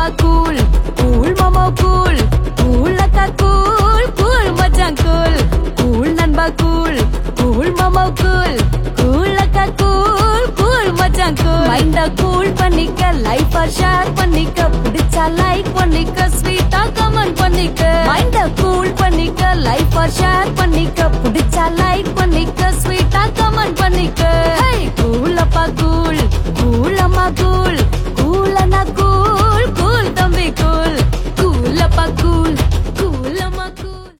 நண்பா cool cool மாமா cool cool அக்கா கூல் கூல் மச்சான் கூல் கூல் நண்பா கூல் கூல் மாமா கூல் கூல் அக்கா கூல் கூல் மச்சான் கூல் மைண்ட கூல் பண்ணிக்க லைஃப ஷேர் பண்ணிக்க பிடிச்சா லைக் பண்ணிக்க ஸ்வீட்டா கமெண்ட் பண்ணிக்க. மைண்ட கூல் பண்ணிக்க லைஃப ஷேர் பண்ணிக்க பிடிச்சா லைக் பண்ணிக்க ஸ்வீட்டா கமெண்ட் பண்ணிக்க.